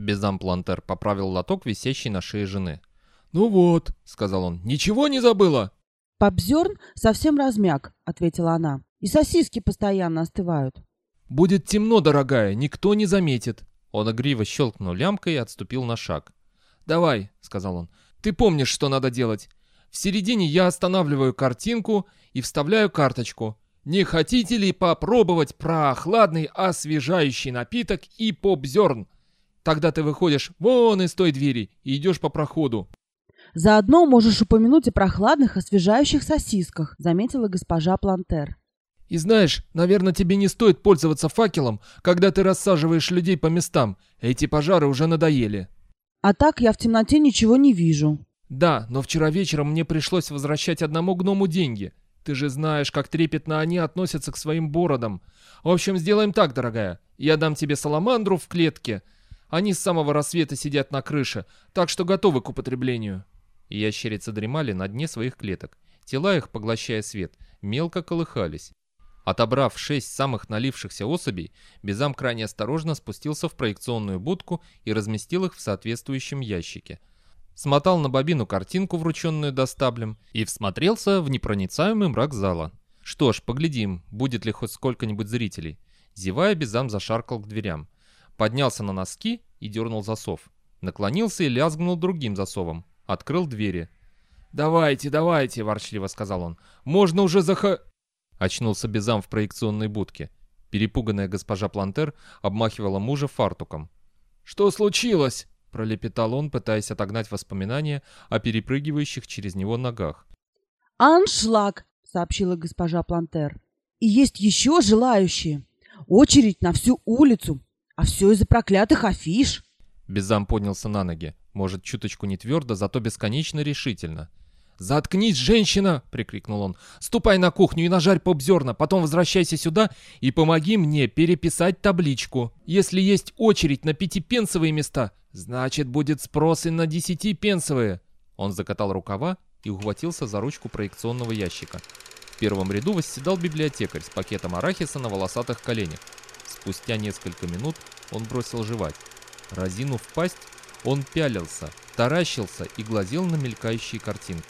Безамплантер поправил лоток, висящий на шее жены. «Ну вот», — сказал он, — «ничего не забыла?» «Попзерн совсем размяк», — ответила она. «И сосиски постоянно остывают». «Будет темно, дорогая, никто не заметит». Он игриво щелкнул лямкой и отступил на шаг. «Давай», — сказал он, — «ты помнишь, что надо делать. В середине я останавливаю картинку и вставляю карточку. Не хотите ли попробовать прохладный освежающий напиток и попзерн? Тогда ты выходишь вон из той двери и идешь по проходу. «Заодно можешь упомянуть о прохладных, освежающих сосисках», — заметила госпожа Плантер. «И знаешь, наверное, тебе не стоит пользоваться факелом, когда ты рассаживаешь людей по местам. Эти пожары уже надоели». «А так я в темноте ничего не вижу». «Да, но вчера вечером мне пришлось возвращать одному гному деньги. Ты же знаешь, как трепетно они относятся к своим бородам. В общем, сделаем так, дорогая. Я дам тебе саламандру в клетке. Они с самого рассвета сидят на крыше, так что готовы к употреблению». Ящерицы дремали на дне своих клеток. Тела их, поглощая свет, мелко колыхались. Отобрав шесть самых налившихся особей, Безам крайне осторожно спустился в проекционную будку и разместил их в соответствующем ящике. Смотал на бобину картинку, врученную достаблем, и всмотрелся в непроницаемый мрак зала. Что ж, поглядим, будет ли хоть сколько-нибудь зрителей. Зевая, Безам зашаркал к дверям. Поднялся на носки и дернул засов. Наклонился и лязгнул другим засовом открыл двери. «Давайте, давайте», — ворчливо сказал он. «Можно уже заха...» Очнулся Безам в проекционной будке. Перепуганная госпожа Плантер обмахивала мужа фартуком. «Что случилось?» — пролепетал он, пытаясь отогнать воспоминания о перепрыгивающих через него ногах. «Аншлаг!» — сообщила госпожа Плантер. «И есть еще желающие. Очередь на всю улицу. А все из-за проклятых афиш». Безам поднялся на ноги. Может, чуточку не твердо, зато бесконечно решительно. «Заткнись, женщина!» — прикрикнул он. «Ступай на кухню и нажарь попзерна, потом возвращайся сюда и помоги мне переписать табличку. Если есть очередь на пятипенсовые места, значит, будет спрос и на десятипенсовые». Он закатал рукава и ухватился за ручку проекционного ящика. В первом ряду восседал библиотекарь с пакетом арахиса на волосатых коленях. Спустя несколько минут он бросил жевать. Разинув пасть, он пялился, таращился и глазел на мелькающие картинки.